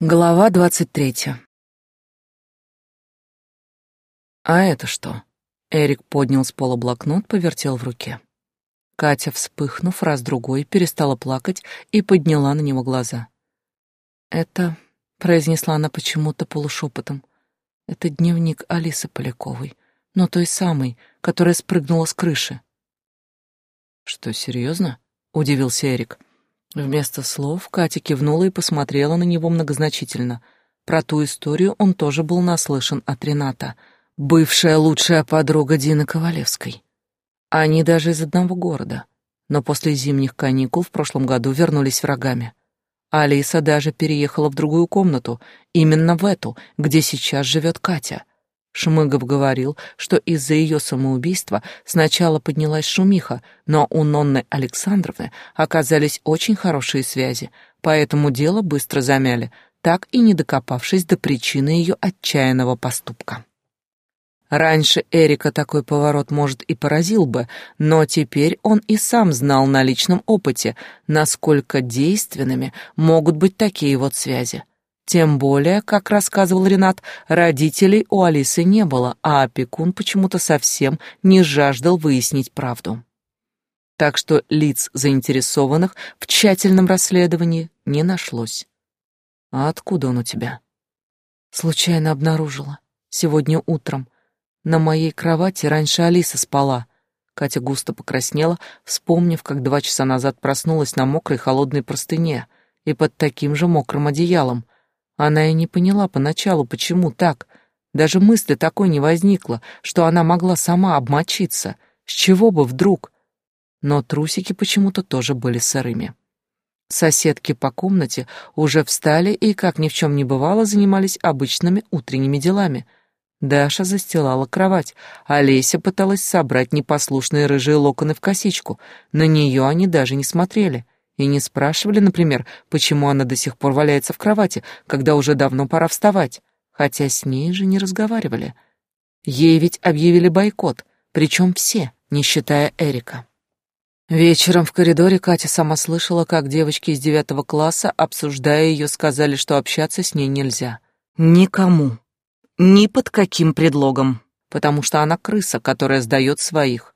Глава двадцать третья. А это что? Эрик поднял с пола блокнот, повертел в руке. Катя, вспыхнув раз-другой, перестала плакать и подняла на него глаза. «Это...» — произнесла она почему-то полушепотом. «Это дневник Алисы Поляковой, но той самой, которая спрыгнула с крыши». «Что, серьезно?» — удивился Эрик. Вместо слов Катя кивнула и посмотрела на него многозначительно. Про ту историю он тоже был наслышан от Рената, бывшая лучшая подруга Дины Ковалевской. Они даже из одного города, но после зимних каникул в прошлом году вернулись врагами. Алиса даже переехала в другую комнату, именно в эту, где сейчас живет Катя. Шмыгов говорил, что из-за ее самоубийства сначала поднялась шумиха, но у Нонны Александровны оказались очень хорошие связи, поэтому дело быстро замяли, так и не докопавшись до причины ее отчаянного поступка. Раньше Эрика такой поворот, может, и поразил бы, но теперь он и сам знал на личном опыте, насколько действенными могут быть такие вот связи. Тем более, как рассказывал Ренат, родителей у Алисы не было, а опекун почему-то совсем не жаждал выяснить правду. Так что лиц, заинтересованных в тщательном расследовании, не нашлось. «А откуда он у тебя?» «Случайно обнаружила. Сегодня утром. На моей кровати раньше Алиса спала». Катя густо покраснела, вспомнив, как два часа назад проснулась на мокрой холодной простыне и под таким же мокрым одеялом, она и не поняла поначалу, почему так. Даже мысли такой не возникло, что она могла сама обмочиться. С чего бы вдруг? Но трусики почему-то тоже были сырыми. Соседки по комнате уже встали и, как ни в чем не бывало, занимались обычными утренними делами. Даша застилала кровать, а Леся пыталась собрать непослушные рыжие локоны в косичку. На нее они даже не смотрели — и не спрашивали, например, почему она до сих пор валяется в кровати, когда уже давно пора вставать, хотя с ней же не разговаривали. Ей ведь объявили бойкот, причем все, не считая Эрика. Вечером в коридоре Катя сама слышала, как девочки из девятого класса, обсуждая ее, сказали, что общаться с ней нельзя. Никому. Ни под каким предлогом. Потому что она крыса, которая сдает своих.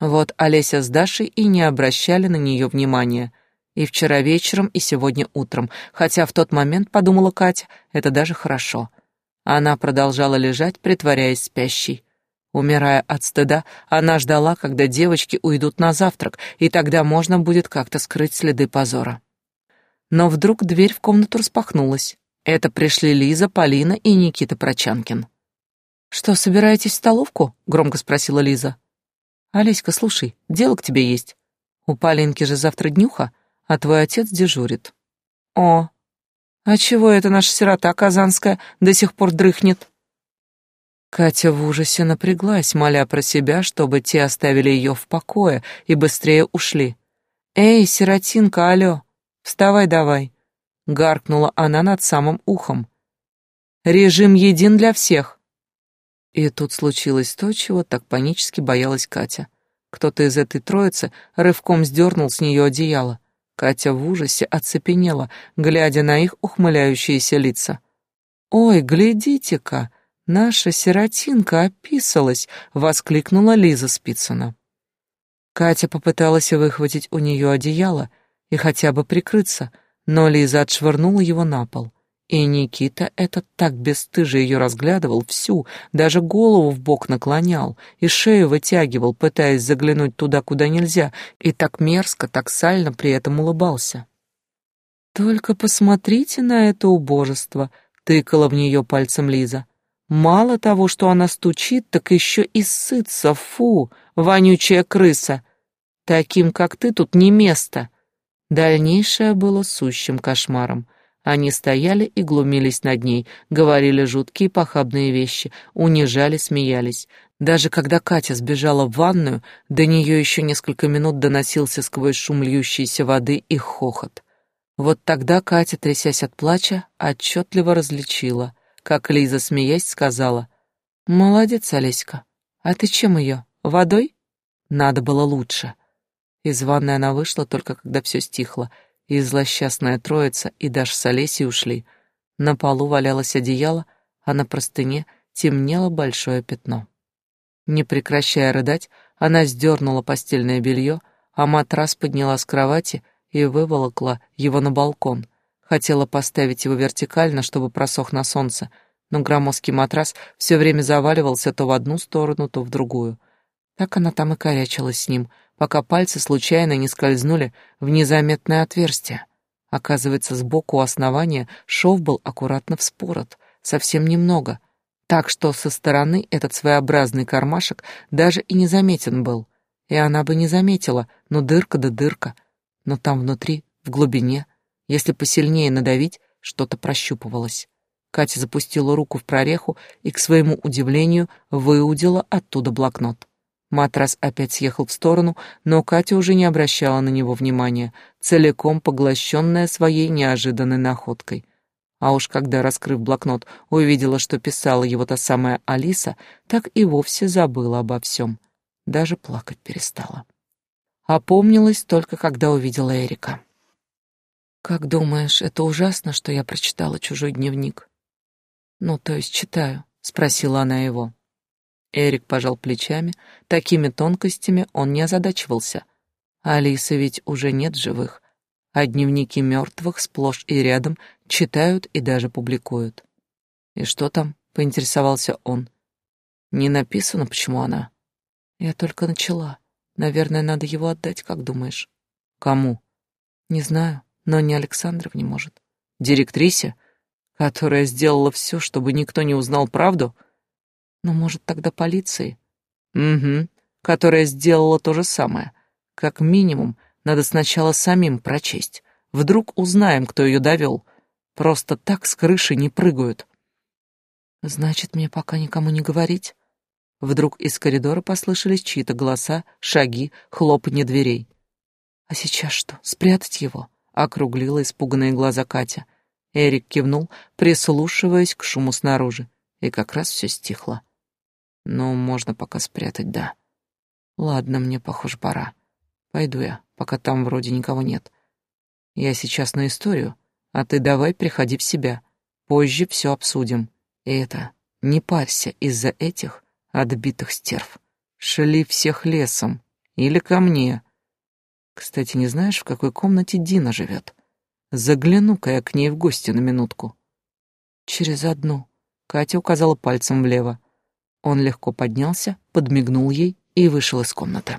Вот Олеся с Дашей и не обращали на нее внимания — и вчера вечером, и сегодня утром, хотя в тот момент, подумала Катя, это даже хорошо. Она продолжала лежать, притворяясь спящей. Умирая от стыда, она ждала, когда девочки уйдут на завтрак, и тогда можно будет как-то скрыть следы позора. Но вдруг дверь в комнату распахнулась. Это пришли Лиза, Полина и Никита Прочанкин. «Что, собираетесь в столовку?» — громко спросила Лиза. «Олеська, слушай, дело к тебе есть. У Полинки же завтра днюха, а твой отец дежурит. О, а чего это наша сирота казанская до сих пор дрыхнет? Катя в ужасе напряглась, моля про себя, чтобы те оставили ее в покое и быстрее ушли. «Эй, сиротинка, алло, вставай давай!» — гаркнула она над самым ухом. «Режим един для всех!» И тут случилось то, чего так панически боялась Катя. Кто-то из этой троицы рывком сдернул с нее одеяло. Катя в ужасе оцепенела, глядя на их ухмыляющиеся лица. «Ой, глядите-ка, наша сиротинка описалась!» — воскликнула Лиза Спицына. Катя попыталась выхватить у нее одеяло и хотя бы прикрыться, но Лиза отшвырнула его на пол. И Никита этот так бесстыже ее разглядывал всю, даже голову в бок наклонял и шею вытягивал, пытаясь заглянуть туда, куда нельзя, и так мерзко, так сально при этом улыбался. «Только посмотрите на это убожество», — тыкала в нее пальцем Лиза. «Мало того, что она стучит, так еще и сытся, фу, вонючая крыса. Таким, как ты, тут не место». Дальнейшее было сущим кошмаром. Они стояли и глумились над ней, говорили жуткие похабные вещи, унижали, смеялись. Даже когда Катя сбежала в ванную, до нее еще несколько минут доносился сквозь шум льющейся воды и хохот. Вот тогда Катя, трясясь от плача, отчетливо различила, как Лиза, смеясь, сказала, «Молодец, Олеська. А ты чем ее? Водой? Надо было лучше». Из ванной она вышла только когда все стихло — и злосчастная троица, и даже с Олесей ушли. На полу валялось одеяло, а на простыне темнело большое пятно. Не прекращая рыдать, она сдернула постельное белье, а матрас подняла с кровати и выволокла его на балкон. Хотела поставить его вертикально, чтобы просох на солнце, но громоздкий матрас все время заваливался то в одну сторону, то в другую. Так она там и корячилась с ним, пока пальцы случайно не скользнули в незаметное отверстие. Оказывается, сбоку у основания шов был аккуратно вспорот, совсем немного, так что со стороны этот своеобразный кармашек даже и не заметен был. И она бы не заметила, но дырка да дырка. Но там внутри, в глубине, если посильнее надавить, что-то прощупывалось. Катя запустила руку в прореху и, к своему удивлению, выудила оттуда блокнот. Матрас опять съехал в сторону, но Катя уже не обращала на него внимания, целиком поглощенная своей неожиданной находкой. А уж когда, раскрыв блокнот, увидела, что писала его та самая Алиса, так и вовсе забыла обо всем. Даже плакать перестала. Опомнилась только, когда увидела Эрика. «Как думаешь, это ужасно, что я прочитала чужой дневник?» «Ну, то есть читаю», — спросила она его. Эрик пожал плечами, такими тонкостями он не озадачивался. Алисы ведь уже нет живых, а дневники мертвых сплошь и рядом читают и даже публикуют. «И что там?» — поинтересовался он. «Не написано, почему она?» «Я только начала. Наверное, надо его отдать, как думаешь?» «Кому?» «Не знаю, но не Александров не может». «Директрисе, которая сделала все, чтобы никто не узнал правду?» Но, может, тогда полиции? Угу, которая сделала то же самое. Как минимум, надо сначала самим прочесть. Вдруг узнаем, кто ее довел. Просто так с крыши не прыгают. Значит, мне пока никому не говорить? Вдруг из коридора послышались чьи-то голоса, шаги, хлопанье дверей. А сейчас что, спрятать его? Округлила испуганные глаза Катя. Эрик кивнул, прислушиваясь к шуму снаружи, и как раз все стихло. Ну, можно пока спрятать, да. Ладно, мне, похоже, пора. Пойду я, пока там вроде никого нет. Я сейчас на историю, а ты давай приходи в себя. Позже все обсудим. И это, не парься из-за этих отбитых стерв. Шли всех лесом. Или ко мне. Кстати, не знаешь, в какой комнате Дина живет? Загляну-ка я к ней в гости на минутку. Через одну. Катя указала пальцем влево. Он легко поднялся, подмигнул ей и вышел из комнаты.